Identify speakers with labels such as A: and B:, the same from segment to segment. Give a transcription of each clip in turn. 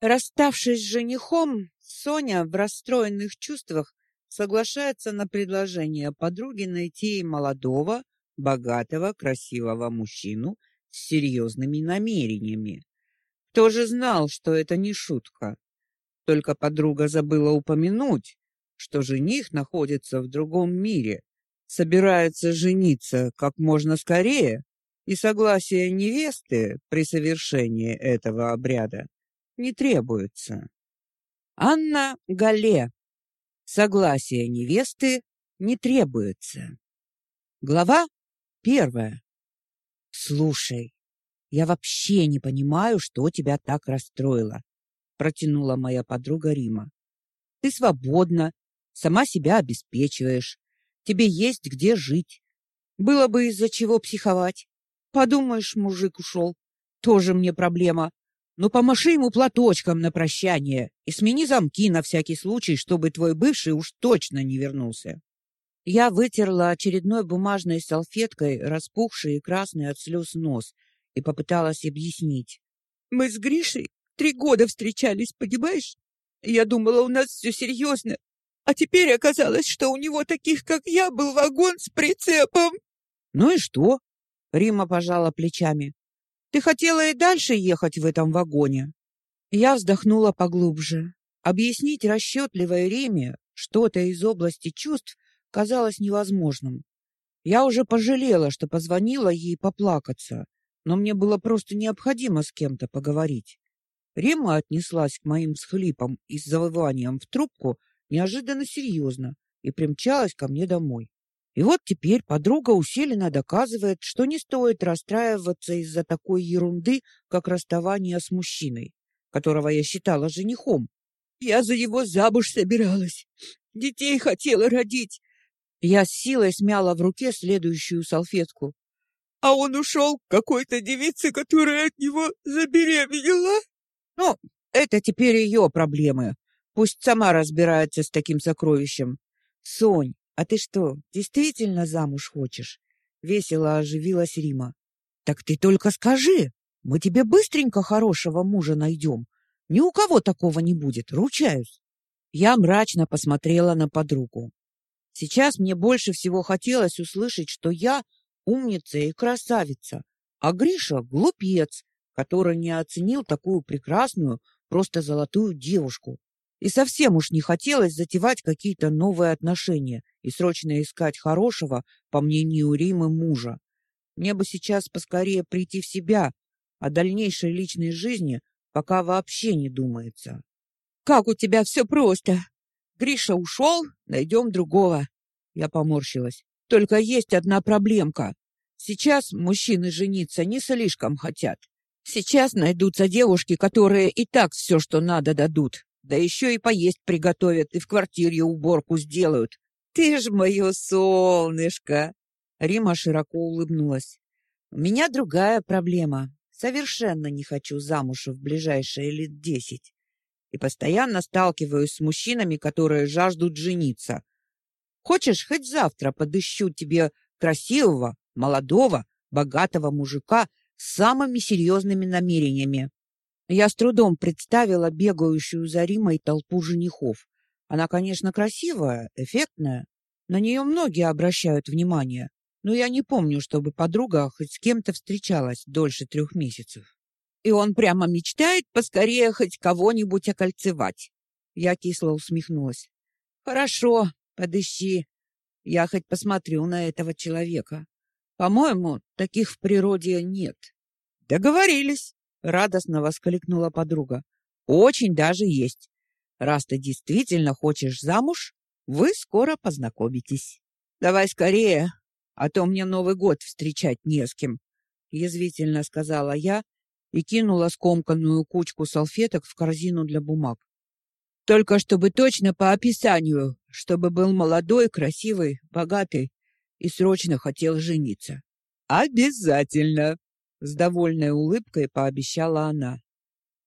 A: Расставшись с женихом, Соня в расстроенных чувствах соглашается на предложение подруги найти ей молодого, богатого, красивого мужчину с серьезными намерениями. Кто же знал, что это не шутка? Только подруга забыла упомянуть, что жених находится в другом мире, собирается жениться как можно скорее, и согласие невесты при совершении этого обряда не требуется. Анна Гале. Согласие невесты не требуется. Глава первая. Слушай, я вообще не понимаю, что тебя так расстроило, протянула моя подруга Рима. Ты свободна, сама себя обеспечиваешь. Тебе есть где жить. Было бы из-за чего психовать. Подумаешь, мужик ушел. Тоже мне проблема. Ну помаши ему платочком на прощание и смени замки на всякий случай, чтобы твой бывший уж точно не вернулся. Я вытерла очередной бумажной салфеткой распухший и красный от слез нос и попыталась объяснить. Мы с Гришей три года встречались, понимаешь? Я думала, у нас все серьезно. А теперь оказалось, что у него таких, как я, был вагон с прицепом. Ну и что? Рима пожала плечами. Ты хотела и дальше ехать в этом вагоне. Я вздохнула поглубже. Объяснить расчетливой Риме что-то из области чувств казалось невозможным. Я уже пожалела, что позвонила ей поплакаться, но мне было просто необходимо с кем-то поговорить. Рима отнеслась к моим схлипам и завываниям в трубку неожиданно серьезно и примчалась ко мне домой. И вот теперь подруга усиленно доказывает, что не стоит расстраиваться из-за такой ерунды, как расставание с мужчиной, которого я считала женихом. Я за его замуж собиралась. Детей хотела родить. Я с силой смяла в руке следующую салфетку. А он ушел к какой-то девице, которая от него забеременела. Ну, это теперь ее проблемы. Пусть сама разбирается с таким сокровищем. Сонь, а ты что, действительно замуж хочешь? Весело оживилась Рима. Так ты только скажи, мы тебе быстренько хорошего мужа найдем. Ни у кого такого не будет, ручаюсь. Я мрачно посмотрела на подругу. Сейчас мне больше всего хотелось услышать, что я умница и красавица, а Гриша глупец, который не оценил такую прекрасную, просто золотую девушку. И совсем уж не хотелось затевать какие-то новые отношения и срочно искать хорошего, по мнению Римы, мужа. Мне бы сейчас поскорее прийти в себя, о дальнейшей личной жизни пока вообще не думается. Как у тебя все просто. Гриша ушел, найдем другого. Я поморщилась. Только есть одна проблемка. Сейчас мужчины жениться не слишком хотят. Сейчас найдутся девушки, которые и так все, что надо, дадут. Да еще и поесть приготовят и в квартире уборку сделают. Ты ж мое солнышко. Рима широко улыбнулась. У меня другая проблема. Совершенно не хочу замуж в ближайшие лет десять. И постоянно сталкиваюсь с мужчинами, которые жаждут жениться. Хочешь, хоть завтра подыщу тебе красивого, молодого, богатого мужика с самыми серьезными намерениями. Я с трудом представила бегающую за Римой толпу женихов. Она, конечно, красивая, эффектная. На нее многие обращают внимание. Но я не помню, чтобы подруга хоть с кем-то встречалась дольше трех месяцев. И он прямо мечтает поскорее хоть кого-нибудь окольцевать. Я кисло усмехнулась. Хорошо, подыщи. Я хоть посмотрю на этого человека. По-моему, таких в природе нет. Договорились радостно воскликнула подруга. Очень даже есть. Раз ты действительно хочешь замуж, вы скоро познакомитесь. Давай скорее, а то мне Новый год встречать не с кем, язвительно сказала я и кинула скомканную кучку салфеток в корзину для бумаг. Только чтобы точно по описанию, чтобы был молодой, красивый, богатый и срочно хотел жениться. Обязательно, с довольной улыбкой пообещала она.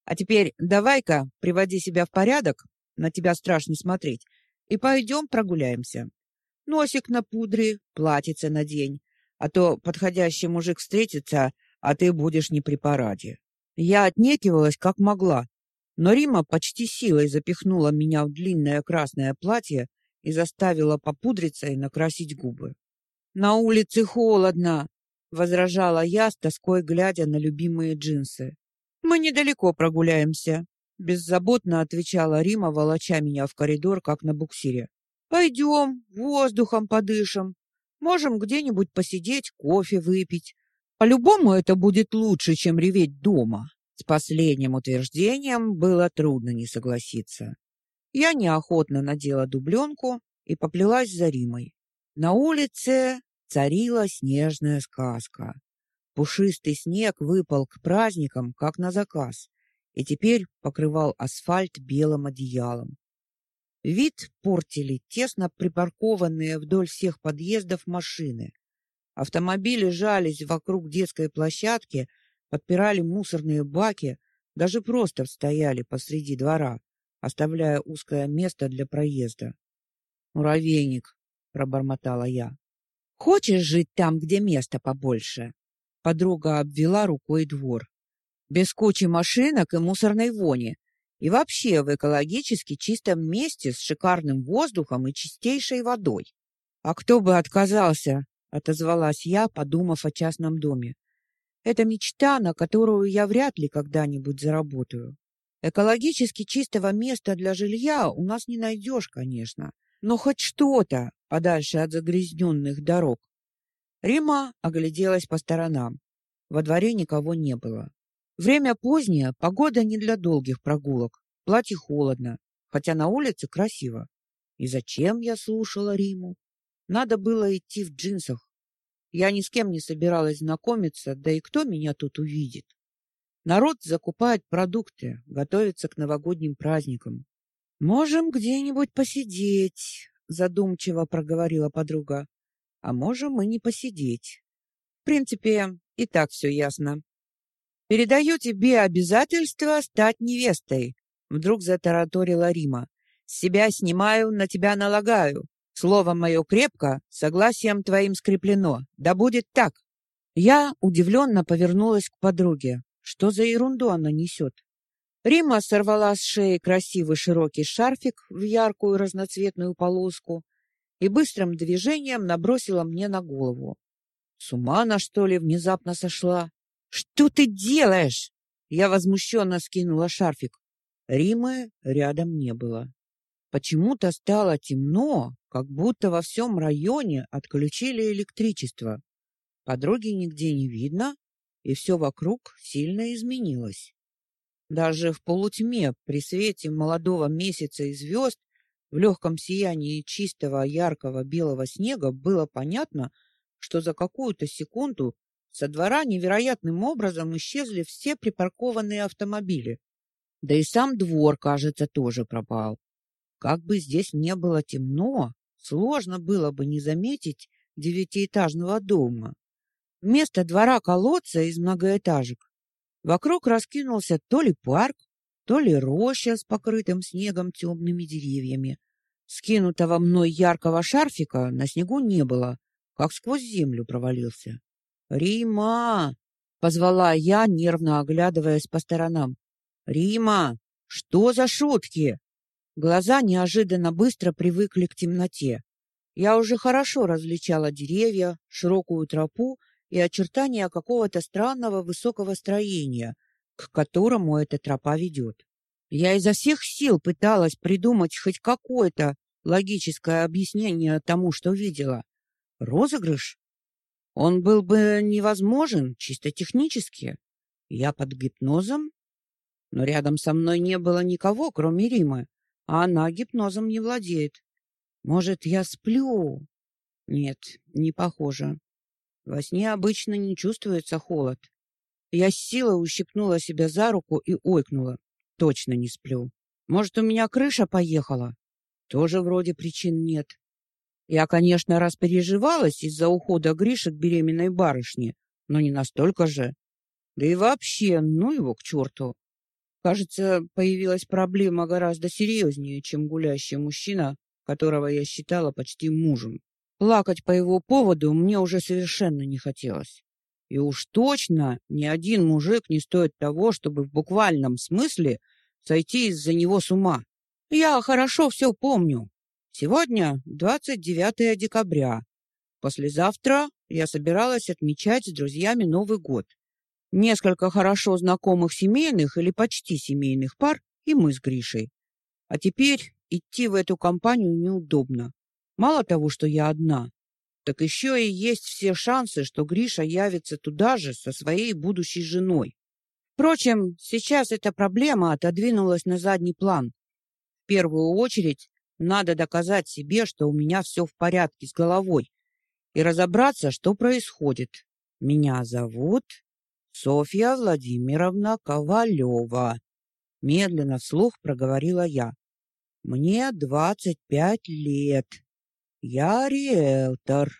A: А теперь давай-ка приводи себя в порядок, на тебя страшно смотреть, и пойдем прогуляемся. Носик на пудре, платьице надень, а то подходящий мужик встретится, а ты будешь не при параде. Я отнекивалась как могла, Но Рима почти силой запихнула меня в длинное красное платье и заставила попудриться и накрасить губы. На улице холодно, возражала я с тоской глядя на любимые джинсы. Мы недалеко прогуляемся, беззаботно отвечала Рима, волоча меня в коридор, как на буксире. Пойдем, воздухом подышим. Можем где-нибудь посидеть, кофе выпить. По-любому это будет лучше, чем реветь дома. С последним утверждением было трудно не согласиться. Я неохотно надела дубленку и поплелась за Римой. На улице царила снежная сказка. Пушистый снег выпал к праздникам, как на заказ, и теперь покрывал асфальт белым одеялом. Вид портили тесно припаркованные вдоль всех подъездов машины. Автомобили жались вокруг детской площадки, подпирали мусорные баки, даже просто стояли посреди двора, оставляя узкое место для проезда. «Муравейник», — пробормотала я. Хочешь жить там, где места побольше? Подруга обвела рукой двор. Без кучи машинок и мусорной вони. И вообще в экологически чистом месте с шикарным воздухом и чистейшей водой. А кто бы отказался, отозвалась я, подумав о частном доме. Это мечта, на которую я вряд ли когда-нибудь заработаю. Экологически чистого места для жилья у нас не найдешь, конечно, но хоть что-то подальше от загрязненных дорог. Рима огляделась по сторонам. Во дворе никого не было. Время позднее, погода не для долгих прогулок. Платье холодно, хотя на улице красиво. И зачем я слушала Риму? Надо было идти в джинсах. Я ни с кем не собиралась знакомиться, да и кто меня тут увидит? Народ закупает продукты, готовится к новогодним праздникам. Можем где-нибудь посидеть, задумчиво проговорила подруга. А можем и не посидеть. В принципе, и так все ясно. Передаю тебе обязательство стать невестой, вдруг затараторила Рима. С себя снимаю, на тебя налагаю. Слово мое крепко, согласием твоим скреплено. Да будет так. Я удивленно повернулась к подруге. Что за ерунду она несет? Рима сорвала с шеи красивый широкий шарфик в яркую разноцветную полоску и быстрым движением набросила мне на голову. С ума она, что ли, внезапно сошла? Что ты делаешь? Я возмущенно скинула шарфик. Римы рядом не было. Почему-то стало темно, как будто во всем районе отключили электричество. Подруги нигде не видно, и все вокруг сильно изменилось. Даже в полутьме, при свете молодого месяца и звезд, в легком сиянии чистого яркого белого снега было понятно, что за какую-то секунду со двора невероятным образом исчезли все припаркованные автомобили. Да и сам двор, кажется, тоже пропал. Как бы здесь не было темно, сложно было бы не заметить девятиэтажного дома. Вместо двора колодца из многоэтажек Вокруг раскинулся то ли парк, то ли роща с покрытым снегом темными деревьями. Скинутого мной яркого шарфика на снегу не было, как сквозь землю провалился. «Рима!» — позвала я, нервно оглядываясь по сторонам. «Рима! Что за шутки?» Глаза неожиданно быстро привыкли к темноте. Я уже хорошо различала деревья, широкую тропу и очертания какого-то странного высокого строения, к которому эта тропа ведет. Я изо всех сил пыталась придумать хоть какое-то логическое объяснение тому, что видела. Розыгрыш? Он был бы невозможен чисто технически. Я под гипнозом, но рядом со мной не было никого, кроме Римы, а она гипнозом не владеет. Может, я сплю? Нет, не похоже. Во сне обычно не чувствуется холод. Я с силой ущипнула себя за руку и ойкнула. Точно не сплю. Может, у меня крыша поехала? Тоже вроде причин нет. Я, конечно, распереживалась из-за ухода Гриши к беременной барышне, но не настолько же. Да и вообще, ну его к черту. Кажется, появилась проблема гораздо серьезнее, чем гулящий мужчина, которого я считала почти мужем. Плакать по его поводу мне уже совершенно не хотелось. И уж точно ни один мужик не стоит того, чтобы в буквальном смысле сойти из-за него с ума. Я хорошо все помню. Сегодня 29 декабря. Послезавтра я собиралась отмечать с друзьями Новый год. Несколько хорошо знакомых семейных или почти семейных пар и мы с Гришей. А теперь идти в эту компанию неудобно. Мало того, что я одна, так еще и есть все шансы, что Гриша явится туда же со своей будущей женой. Впрочем, сейчас эта проблема отодвинулась на задний план. В первую очередь надо доказать себе, что у меня все в порядке с головой, и разобраться, что происходит. Меня зовут Софья Владимировна Ковалева. Медленно вслух проговорила я. Мне двадцать пять лет. Я риэлтор.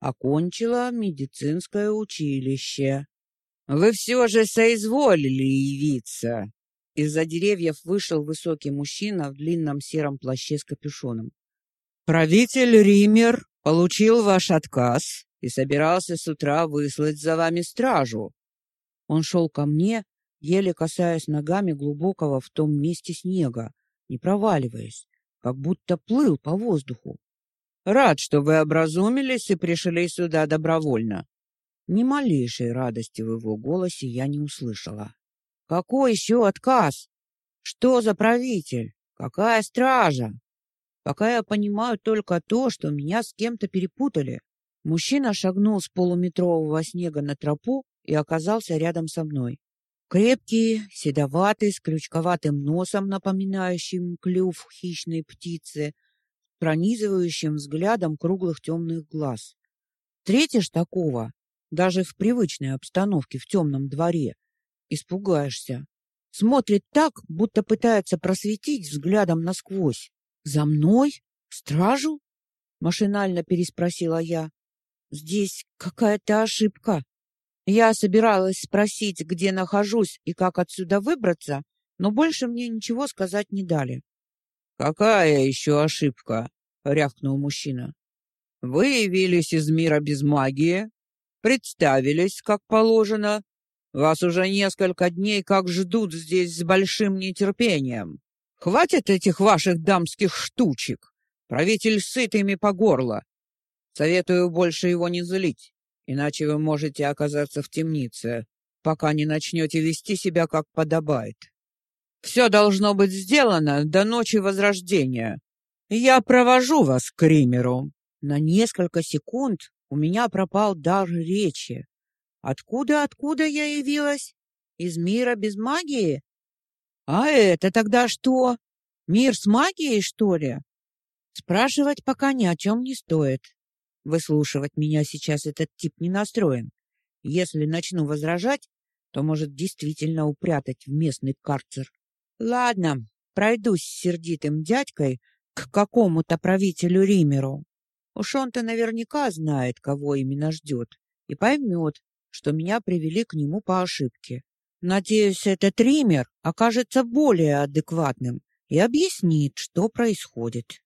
A: Окончила медицинское училище. Вы все же соизволили явиться. Из-за деревьев вышел высокий мужчина в длинном сером плаще с капюшоном. Правитель Ример получил ваш отказ и собирался с утра выслать за вами стражу. Он шел ко мне, еле касаясь ногами глубокого в том месте снега, не проваливаясь, как будто плыл по воздуху. Рад, что вы образумились и пришли сюда добровольно. Ни малейшей радости в его голосе я не услышала. Какой еще отказ? Что за правитель? Какая стража? Пока я понимаю только то, что меня с кем-то перепутали. Мужчина шагнул с полуметрового снега на тропу и оказался рядом со мной. Крепкий, седоватый, с крючковатым носом, напоминающим клюв хищной птицы, пронизывающим взглядом круглых темных глаз. Встретишь такого, даже в привычной обстановке в темном дворе, испугаешься. Смотрит так, будто пытается просветить взглядом насквозь. «За мной? Стражу?» — машинально переспросила я. «Здесь какая-то ошибка». Я собиралась спросить, где нахожусь и как отсюда выбраться, но больше мне ничего сказать не дали. «Какая еще ошибка?» — рявкнул мужчина. «Вы явились из мира без магии, представились, как положено. Вас уже несколько дней как ждут здесь с большим нетерпением. Хватит этих ваших дамских штучек. Правитель сыт ими по горло. Советую больше его не злить иначе вы можете оказаться в темнице, пока не начнете вести себя как подобает. Все должно быть сделано до ночи Возрождения. Я провожу вас к Римеру. На несколько секунд у меня пропал дар речи. Откуда, откуда я явилась? Из мира без магии? А это тогда что? Мир с магией, что ли? Спрашивать пока ни о чем не стоит. Выслушивать меня сейчас этот тип не настроен. Если начну возражать, то может действительно упрятать в местный карцер. Ладно, пройдусь с сердитым дядькой к какому-то правителю Римеру. Уж он-то наверняка знает, кого именно ждет, и поймет, что меня привели к нему по ошибке. Надеюсь, этот Ример окажется более адекватным и объяснит, что происходит.